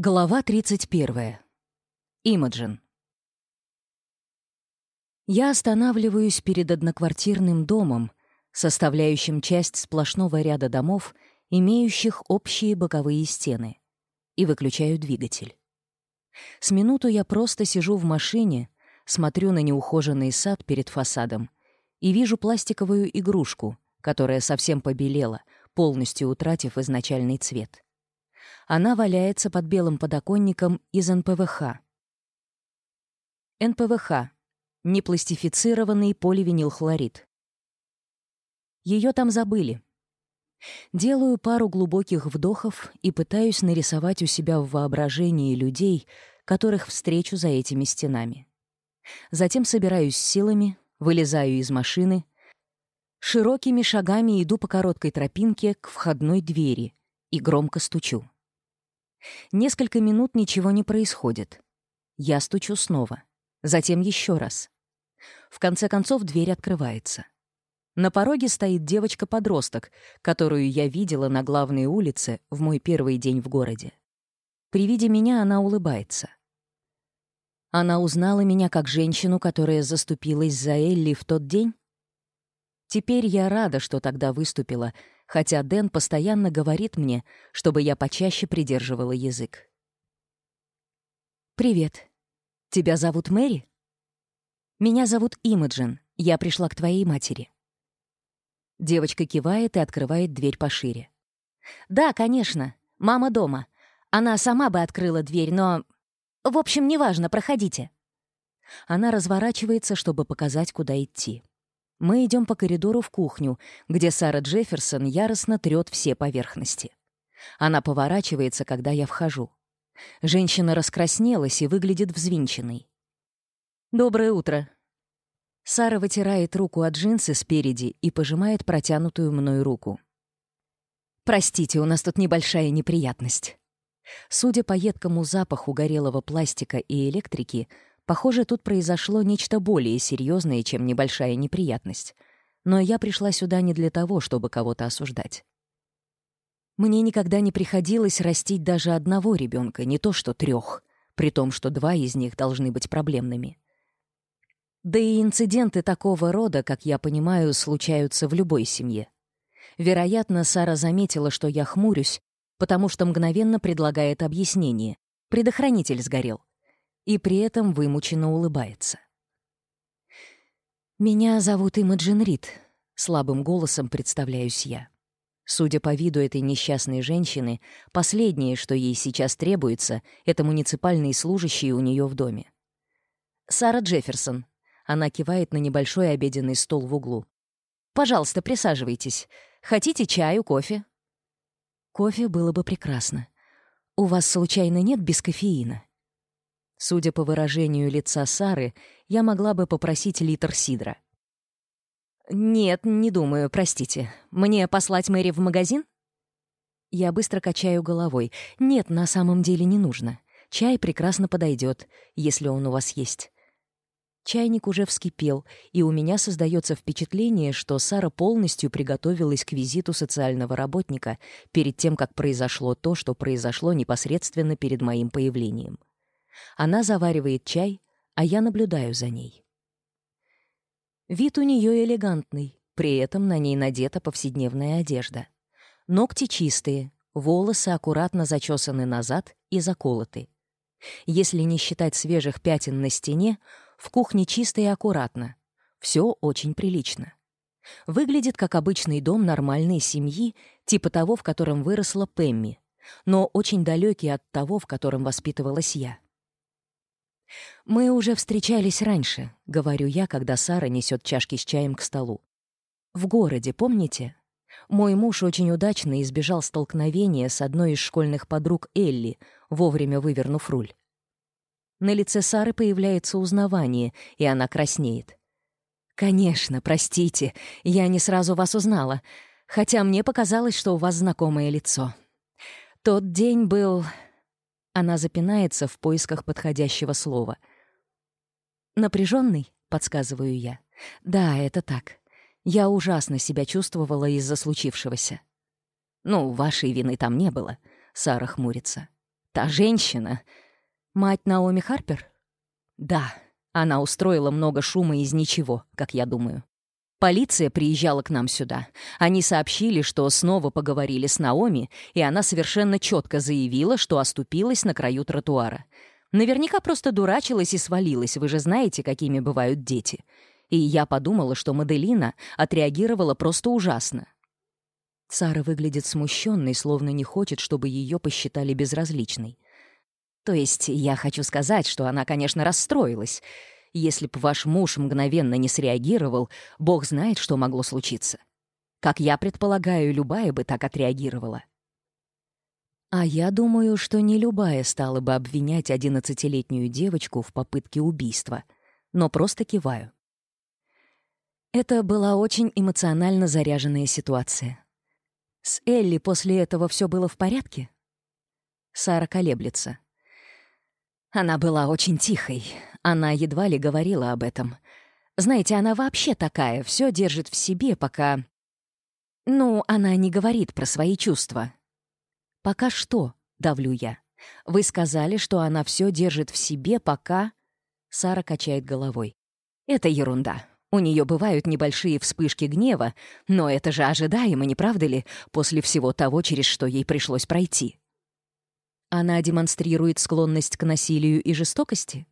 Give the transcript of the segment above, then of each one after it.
Глава 31. Имаджин. Я останавливаюсь перед одноквартирным домом, составляющим часть сплошного ряда домов, имеющих общие боковые стены, и выключаю двигатель. С минуту я просто сижу в машине, смотрю на неухоженный сад перед фасадом и вижу пластиковую игрушку, которая совсем побелела, полностью утратив изначальный цвет — она валяется под белым подоконником из НПВХ. НПВХ — непластифицированный поливинилхлорид. Ее там забыли. Делаю пару глубоких вдохов и пытаюсь нарисовать у себя в воображении людей, которых встречу за этими стенами. Затем собираюсь силами, вылезаю из машины, широкими шагами иду по короткой тропинке к входной двери и громко стучу. Несколько минут ничего не происходит. Я стучу снова. Затем еще раз. В конце концов дверь открывается. На пороге стоит девочка-подросток, которую я видела на главной улице в мой первый день в городе. При виде меня она улыбается. Она узнала меня как женщину, которая заступилась за Элли в тот день? Теперь я рада, что тогда выступила — хотя Дэн постоянно говорит мне, чтобы я почаще придерживала язык. «Привет. Тебя зовут Мэри?» «Меня зовут Имаджин. Я пришла к твоей матери». Девочка кивает и открывает дверь пошире. «Да, конечно. Мама дома. Она сама бы открыла дверь, но... В общем, неважно, проходите». Она разворачивается, чтобы показать, куда идти. Мы идем по коридору в кухню, где Сара Джефферсон яростно трет все поверхности. Она поворачивается, когда я вхожу. Женщина раскраснелась и выглядит взвинченной. «Доброе утро». Сара вытирает руку от джинсы спереди и пожимает протянутую мной руку. «Простите, у нас тут небольшая неприятность». Судя по едкому запаху горелого пластика и электрики, Похоже, тут произошло нечто более серьезное, чем небольшая неприятность. Но я пришла сюда не для того, чтобы кого-то осуждать. Мне никогда не приходилось растить даже одного ребенка, не то что трех, при том, что два из них должны быть проблемными. Да и инциденты такого рода, как я понимаю, случаются в любой семье. Вероятно, Сара заметила, что я хмурюсь, потому что мгновенно предлагает объяснение. Предохранитель сгорел и при этом вымученно улыбается. «Меня зовут Имаджин Рид», — слабым голосом представляюсь я. Судя по виду этой несчастной женщины, последнее, что ей сейчас требуется, это муниципальные служащие у нее в доме. «Сара Джефферсон». Она кивает на небольшой обеденный стол в углу. «Пожалуйста, присаживайтесь. Хотите чаю, кофе?» «Кофе было бы прекрасно. У вас, случайно, нет без кофеина?» Судя по выражению лица Сары, я могла бы попросить литр сидра. «Нет, не думаю, простите. Мне послать Мэри в магазин?» Я быстро качаю головой. «Нет, на самом деле не нужно. Чай прекрасно подойдет, если он у вас есть». Чайник уже вскипел, и у меня создается впечатление, что Сара полностью приготовилась к визиту социального работника перед тем, как произошло то, что произошло непосредственно перед моим появлением. Она заваривает чай, а я наблюдаю за ней. Вид у нее элегантный, при этом на ней надета повседневная одежда. Ногти чистые, волосы аккуратно зачесаны назад и заколоты. Если не считать свежих пятен на стене, в кухне чисто и аккуратно. Все очень прилично. Выглядит как обычный дом нормальной семьи, типа того, в котором выросла Пэмми, но очень далекий от того, в котором воспитывалась я. «Мы уже встречались раньше», — говорю я, когда Сара несет чашки с чаем к столу. «В городе, помните? Мой муж очень удачно избежал столкновения с одной из школьных подруг Элли, вовремя вывернув руль». На лице Сары появляется узнавание, и она краснеет. «Конечно, простите, я не сразу вас узнала, хотя мне показалось, что у вас знакомое лицо. Тот день был она запинается в поисках подходящего слова. Напряженный, — подсказываю я. «Да, это так. Я ужасно себя чувствовала из-за случившегося». «Ну, вашей вины там не было», — Сара хмурится. «Та женщина...» «Мать Наоми Харпер?» «Да, она устроила много шума из ничего, как я думаю. Полиция приезжала к нам сюда. Они сообщили, что снова поговорили с Наоми, и она совершенно четко заявила, что оступилась на краю тротуара. Наверняка просто дурачилась и свалилась, вы же знаете, какими бывают дети. И я подумала, что Маделина отреагировала просто ужасно. Сара выглядит смущенной, словно не хочет, чтобы ее посчитали безразличной. То есть я хочу сказать, что она, конечно, расстроилась — если бы ваш муж мгновенно не среагировал, бог знает, что могло случиться. Как я предполагаю, любая бы так отреагировала. А я думаю, что не любая стала бы обвинять одиннадцатилетнюю девочку в попытке убийства, но просто киваю. Это была очень эмоционально заряженная ситуация. С Элли после этого все было в порядке? Сара колеблется. Она была очень тихой, она едва ли говорила об этом. Знаете, она вообще такая, все держит в себе, пока... Ну, она не говорит про свои чувства. «Пока что?» — давлю я. «Вы сказали, что она все держит в себе, пока...» Сара качает головой. «Это ерунда. У нее бывают небольшие вспышки гнева, но это же ожидаемо, не правда ли, после всего того, через что ей пришлось пройти?» Она демонстрирует склонность к насилию и жестокости?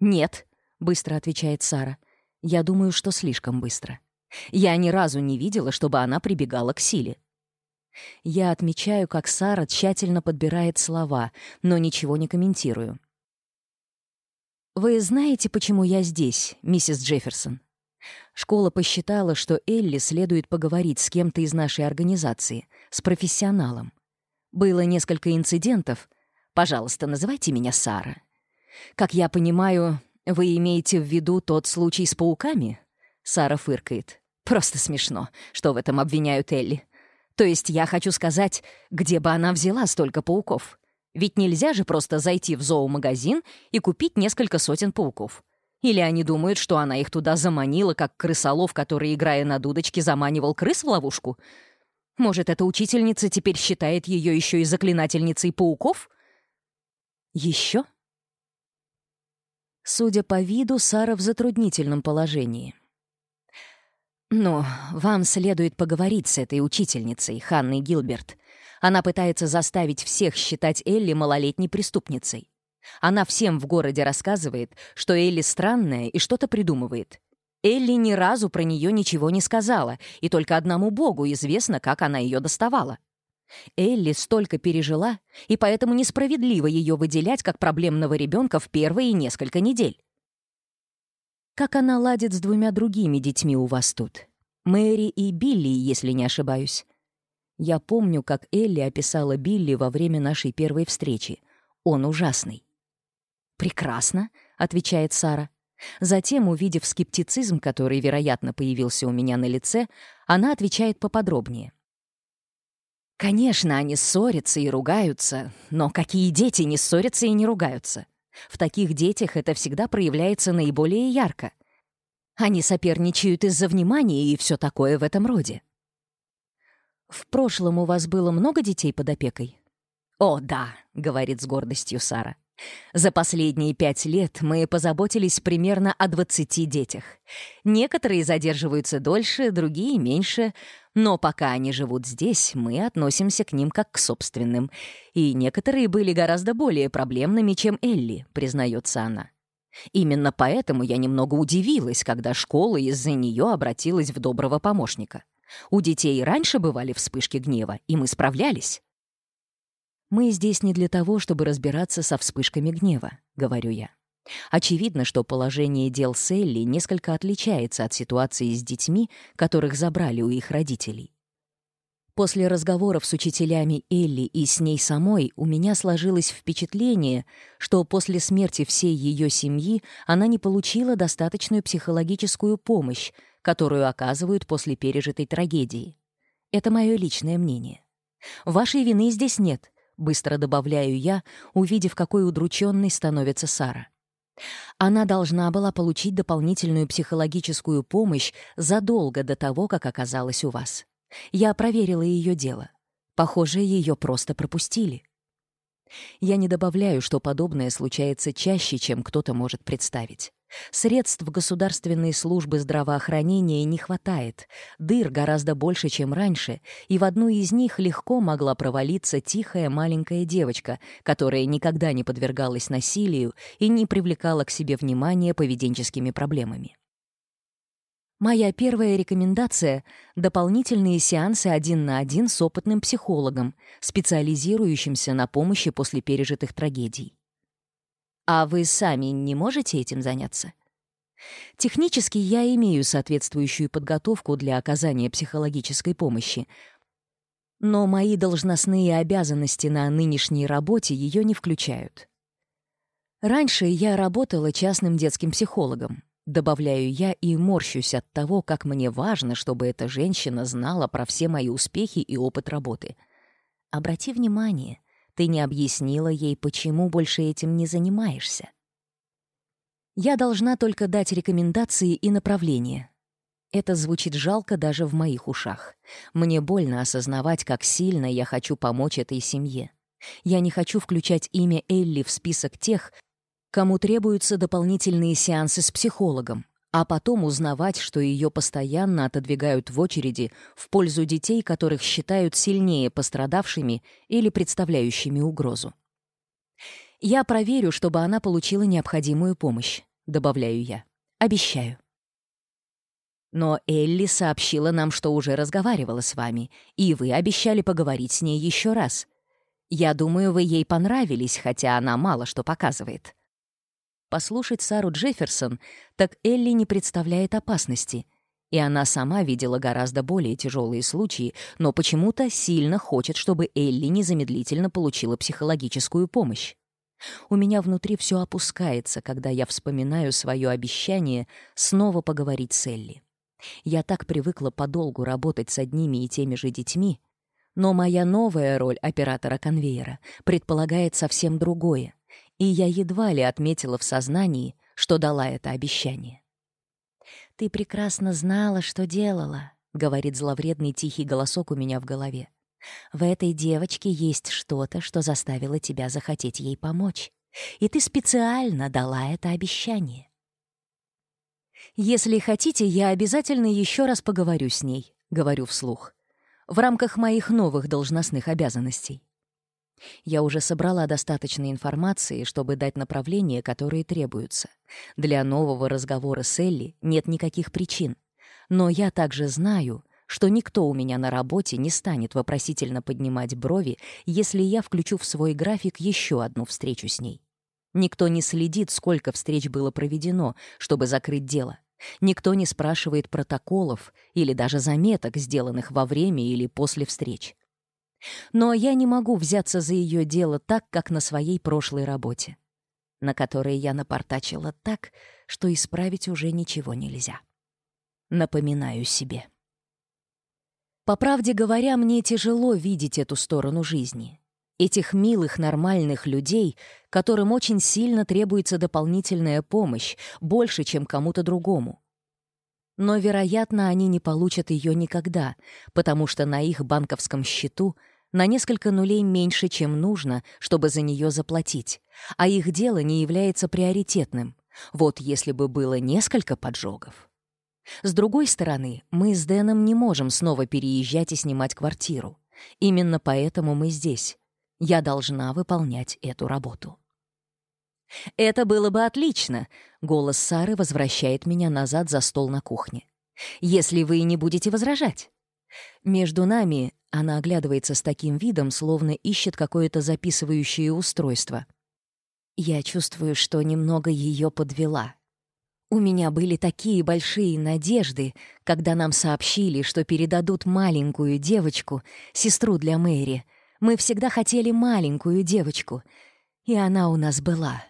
«Нет», — быстро отвечает Сара. «Я думаю, что слишком быстро. Я ни разу не видела, чтобы она прибегала к силе». Я отмечаю, как Сара тщательно подбирает слова, но ничего не комментирую. «Вы знаете, почему я здесь, миссис Джефферсон?» Школа посчитала, что Элли следует поговорить с кем-то из нашей организации, с профессионалом. Было несколько инцидентов. Пожалуйста, называйте меня Сара. «Как я понимаю, вы имеете в виду тот случай с пауками?» Сара фыркает. «Просто смешно, что в этом обвиняют Элли. То есть я хочу сказать, где бы она взяла столько пауков? Ведь нельзя же просто зайти в зоомагазин и купить несколько сотен пауков. Или они думают, что она их туда заманила, как крысолов, который, играя на дудочке, заманивал крыс в ловушку? Может, эта учительница теперь считает ее еще и заклинательницей пауков?» «Еще?» Судя по виду, Сара в затруднительном положении. «Но вам следует поговорить с этой учительницей, Ханной Гилберт. Она пытается заставить всех считать Элли малолетней преступницей. Она всем в городе рассказывает, что Элли странная и что-то придумывает. Элли ни разу про нее ничего не сказала, и только одному богу известно, как она ее доставала. Элли столько пережила, и поэтому несправедливо ее выделять как проблемного ребенка в первые несколько недель. Как она ладит с двумя другими детьми у вас тут? Мэри и Билли, если не ошибаюсь. Я помню, как Элли описала Билли во время нашей первой встречи. Он ужасный. «Прекрасно», — отвечает Сара. Затем, увидев скептицизм, который, вероятно, появился у меня на лице, она отвечает поподробнее. Конечно, они ссорятся и ругаются, но какие дети не ссорятся и не ругаются? В таких детях это всегда проявляется наиболее ярко. Они соперничают из-за внимания и все такое в этом роде. «В прошлом у вас было много детей под опекой?» «О, да», — говорит с гордостью Сара. «За последние пять лет мы позаботились примерно о 20 детях. Некоторые задерживаются дольше, другие — меньше. Но пока они живут здесь, мы относимся к ним как к собственным. И некоторые были гораздо более проблемными, чем Элли, признается она. Именно поэтому я немного удивилась, когда школа из-за нее обратилась в доброго помощника. У детей раньше бывали вспышки гнева, и мы справлялись. «Мы здесь не для того, чтобы разбираться со вспышками гнева», — говорю я. Очевидно, что положение дел Элли несколько отличается от ситуации с детьми, которых забрали у их родителей. После разговоров с учителями Элли и с ней самой у меня сложилось впечатление, что после смерти всей ее семьи она не получила достаточную психологическую помощь, которую оказывают после пережитой трагедии. Это мое личное мнение. «Вашей вины здесь нет», — быстро добавляю я, увидев, какой удрученной становится Сара. Она должна была получить дополнительную психологическую помощь задолго до того, как оказалась у вас. Я проверила ее дело. Похоже, ее просто пропустили. Я не добавляю, что подобное случается чаще, чем кто-то может представить. Средств государственной службы здравоохранения не хватает, дыр гораздо больше, чем раньше, и в одну из них легко могла провалиться тихая маленькая девочка, которая никогда не подвергалась насилию и не привлекала к себе внимания поведенческими проблемами. Моя первая рекомендация — дополнительные сеансы один на один с опытным психологом, специализирующимся на помощи после пережитых трагедий. А вы сами не можете этим заняться? Технически я имею соответствующую подготовку для оказания психологической помощи, но мои должностные обязанности на нынешней работе ее не включают. Раньше я работала частным детским психологом. Добавляю я и морщусь от того, как мне важно, чтобы эта женщина знала про все мои успехи и опыт работы. Обрати внимание — ты не объяснила ей, почему больше этим не занимаешься. Я должна только дать рекомендации и направления. Это звучит жалко даже в моих ушах. Мне больно осознавать, как сильно я хочу помочь этой семье. Я не хочу включать имя Элли в список тех, кому требуются дополнительные сеансы с психологом, а потом узнавать, что ее постоянно отодвигают в очереди в пользу детей, которых считают сильнее пострадавшими или представляющими угрозу. «Я проверю, чтобы она получила необходимую помощь», — добавляю я. «Обещаю». Но Элли сообщила нам, что уже разговаривала с вами, и вы обещали поговорить с ней еще раз. Я думаю, вы ей понравились, хотя она мало что показывает послушать Сару Джефферсон, так Элли не представляет опасности. И она сама видела гораздо более тяжелые случаи, но почему-то сильно хочет, чтобы Элли незамедлительно получила психологическую помощь. У меня внутри все опускается, когда я вспоминаю свое обещание снова поговорить с Элли. Я так привыкла подолгу работать с одними и теми же детьми, но моя новая роль оператора конвейера предполагает совсем другое и я едва ли отметила в сознании, что дала это обещание. «Ты прекрасно знала, что делала», — говорит зловредный тихий голосок у меня в голове. «В этой девочке есть что-то, что заставило тебя захотеть ей помочь, и ты специально дала это обещание». «Если хотите, я обязательно еще раз поговорю с ней», — говорю вслух, «в рамках моих новых должностных обязанностей». Я уже собрала достаточно информации, чтобы дать направления, которые требуются. Для нового разговора с Элли нет никаких причин. Но я также знаю, что никто у меня на работе не станет вопросительно поднимать брови, если я включу в свой график еще одну встречу с ней. Никто не следит, сколько встреч было проведено, чтобы закрыть дело. Никто не спрашивает протоколов или даже заметок, сделанных во время или после встреч. Но я не могу взяться за ее дело так, как на своей прошлой работе, на которой я напортачила так, что исправить уже ничего нельзя. Напоминаю себе. По правде говоря, мне тяжело видеть эту сторону жизни. Этих милых, нормальных людей, которым очень сильно требуется дополнительная помощь, больше, чем кому-то другому — но, вероятно, они не получат ее никогда, потому что на их банковском счету на несколько нулей меньше, чем нужно, чтобы за нее заплатить, а их дело не является приоритетным. Вот если бы было несколько поджогов. С другой стороны, мы с Дэном не можем снова переезжать и снимать квартиру. Именно поэтому мы здесь. Я должна выполнять эту работу. «Это было бы отлично!» — голос Сары возвращает меня назад за стол на кухне. «Если вы не будете возражать». Между нами она оглядывается с таким видом, словно ищет какое-то записывающее устройство. Я чувствую, что немного ее подвела. У меня были такие большие надежды, когда нам сообщили, что передадут маленькую девочку, сестру для Мэри. Мы всегда хотели маленькую девочку, и она у нас была.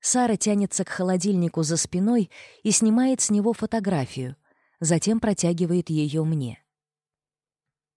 Сара тянется к холодильнику за спиной и снимает с него фотографию, затем протягивает ее мне.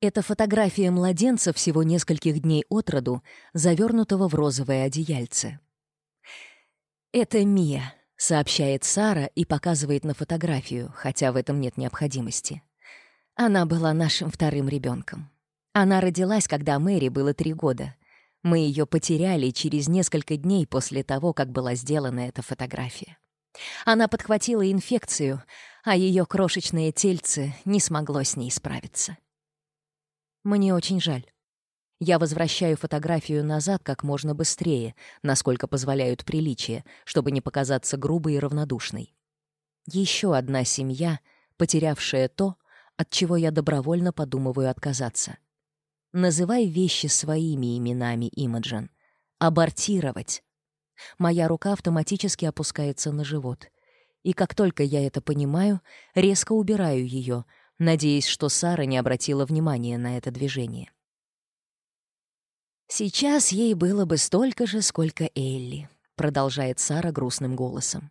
Это фотография младенца всего нескольких дней от роду, завернутого в розовое одеяльце. «Это Мия», — сообщает Сара и показывает на фотографию, хотя в этом нет необходимости. «Она была нашим вторым ребенком. Она родилась, когда Мэри было три года. Мы ее потеряли через несколько дней после того, как была сделана эта фотография. Она подхватила инфекцию, а ее крошечное тельце не смогло с ней справиться. Мне очень жаль. Я возвращаю фотографию назад как можно быстрее, насколько позволяют приличия, чтобы не показаться грубой и равнодушной. Еще одна семья, потерявшая то, от чего я добровольно подумываю отказаться. Называй вещи своими именами, Имаджин. Абортировать. Моя рука автоматически опускается на живот. И как только я это понимаю, резко убираю ее, надеясь, что Сара не обратила внимания на это движение. «Сейчас ей было бы столько же, сколько Элли», — продолжает Сара грустным голосом.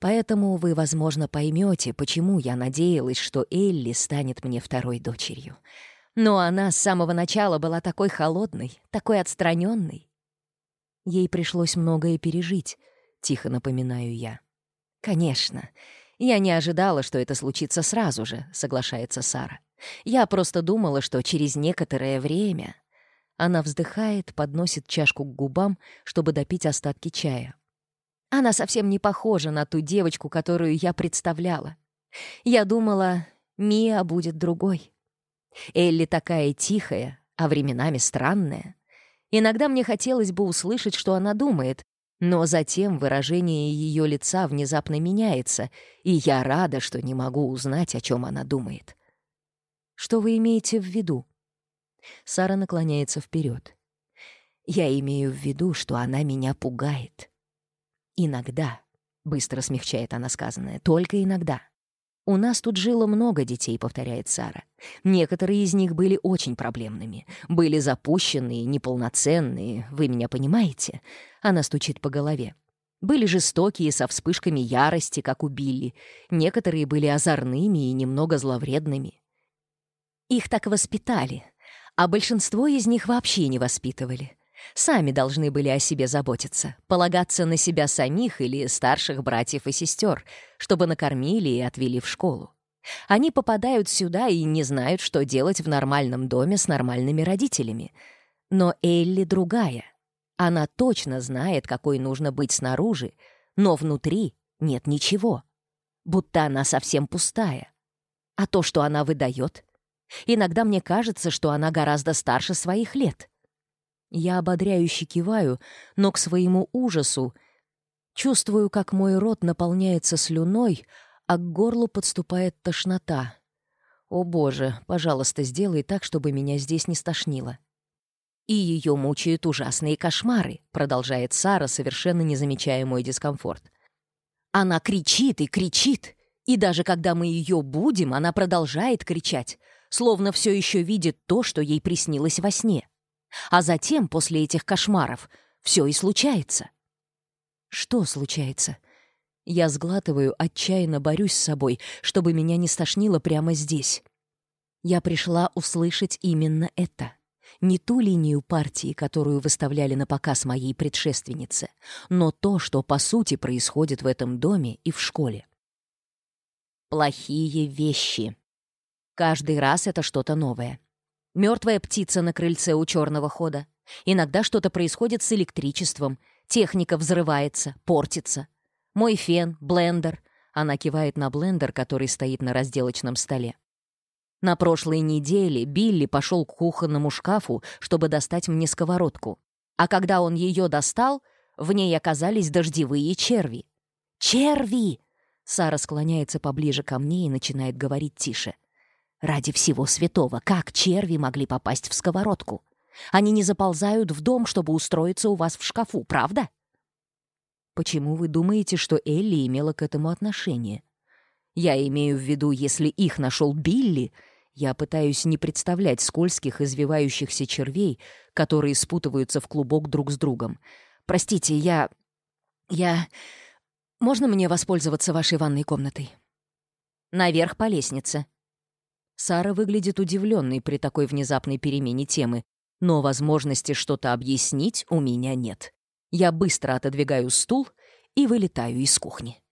«Поэтому вы, возможно, поймете, почему я надеялась, что Элли станет мне второй дочерью. Но она с самого начала была такой холодной, такой отстраненной. Ей пришлось многое пережить, — тихо напоминаю я. «Конечно, «Я не ожидала, что это случится сразу же», — соглашается Сара. «Я просто думала, что через некоторое время...» Она вздыхает, подносит чашку к губам, чтобы допить остатки чая. Она совсем не похожа на ту девочку, которую я представляла. Я думала, Мия будет другой. Элли такая тихая, а временами странная. Иногда мне хотелось бы услышать, что она думает, но затем выражение ее лица внезапно меняется, и я рада, что не могу узнать, о чем она думает. Что вы имеете в виду? Сара наклоняется вперед. Я имею в виду, что она меня пугает. Иногда, быстро смягчает она сказанное, только иногда. «У нас тут жило много детей», — повторяет Сара. «Некоторые из них были очень проблемными. Были запущенные, неполноценные, вы меня понимаете?» Она стучит по голове. Были жестокие, со вспышками ярости, как у Билли. Некоторые были озорными и немного зловредными. Их так воспитали, а большинство из них вообще не воспитывали. Сами должны были о себе заботиться, полагаться на себя самих или старших братьев и сестер, чтобы накормили и отвели в школу. Они попадают сюда и не знают, что делать в нормальном доме с нормальными родителями. Но Элли другая. Она точно знает, какой нужно быть снаружи, но внутри нет ничего. Будто она совсем пустая. А то, что она выдает... Иногда мне кажется, что она гораздо старше своих лет — я ободряюще киваю, но к своему ужасу чувствую, как мой рот наполняется слюной, а к горлу подступает тошнота. «О боже, пожалуйста, сделай так, чтобы меня здесь не стошнило». «И ее мучают ужасные кошмары», — продолжает Сара, совершенно не замечая мой дискомфорт. «Она кричит и кричит, и даже когда мы ее будем, она продолжает кричать, словно все еще видит то, что ей приснилось во сне». А затем, после этих кошмаров, все и случается. Что случается? Я сглатываю, отчаянно борюсь с собой, чтобы меня не стошнило прямо здесь. Я пришла услышать именно это. Не ту линию партии, которую выставляли на показ моей предшественнице, но то, что по сути происходит в этом доме и в школе. Плохие вещи. Каждый раз это что-то новое. Мертвая птица на крыльце у черного хода. Иногда что-то происходит с электричеством. Техника взрывается, портится. Мой фен, блендер. Она кивает на блендер, который стоит на разделочном столе. На прошлой неделе Билли пошел к кухонному шкафу, чтобы достать мне сковородку. А когда он ее достал, в ней оказались дождевые черви. «Черви!» Сара склоняется поближе ко мне и начинает говорить тише. Ради всего святого, как черви могли попасть в сковородку? Они не заползают в дом, чтобы устроиться у вас в шкафу, правда? Почему вы думаете, что Элли имела к этому отношение? Я имею в виду, если их нашел Билли, я пытаюсь не представлять скользких, извивающихся червей, которые спутываются в клубок друг с другом. Простите, я... я... Можно мне воспользоваться вашей ванной комнатой? Наверх по лестнице, Сара выглядит удивленной при такой внезапной перемене темы, но возможности что-то объяснить у меня нет. Я быстро отодвигаю стул и вылетаю из кухни.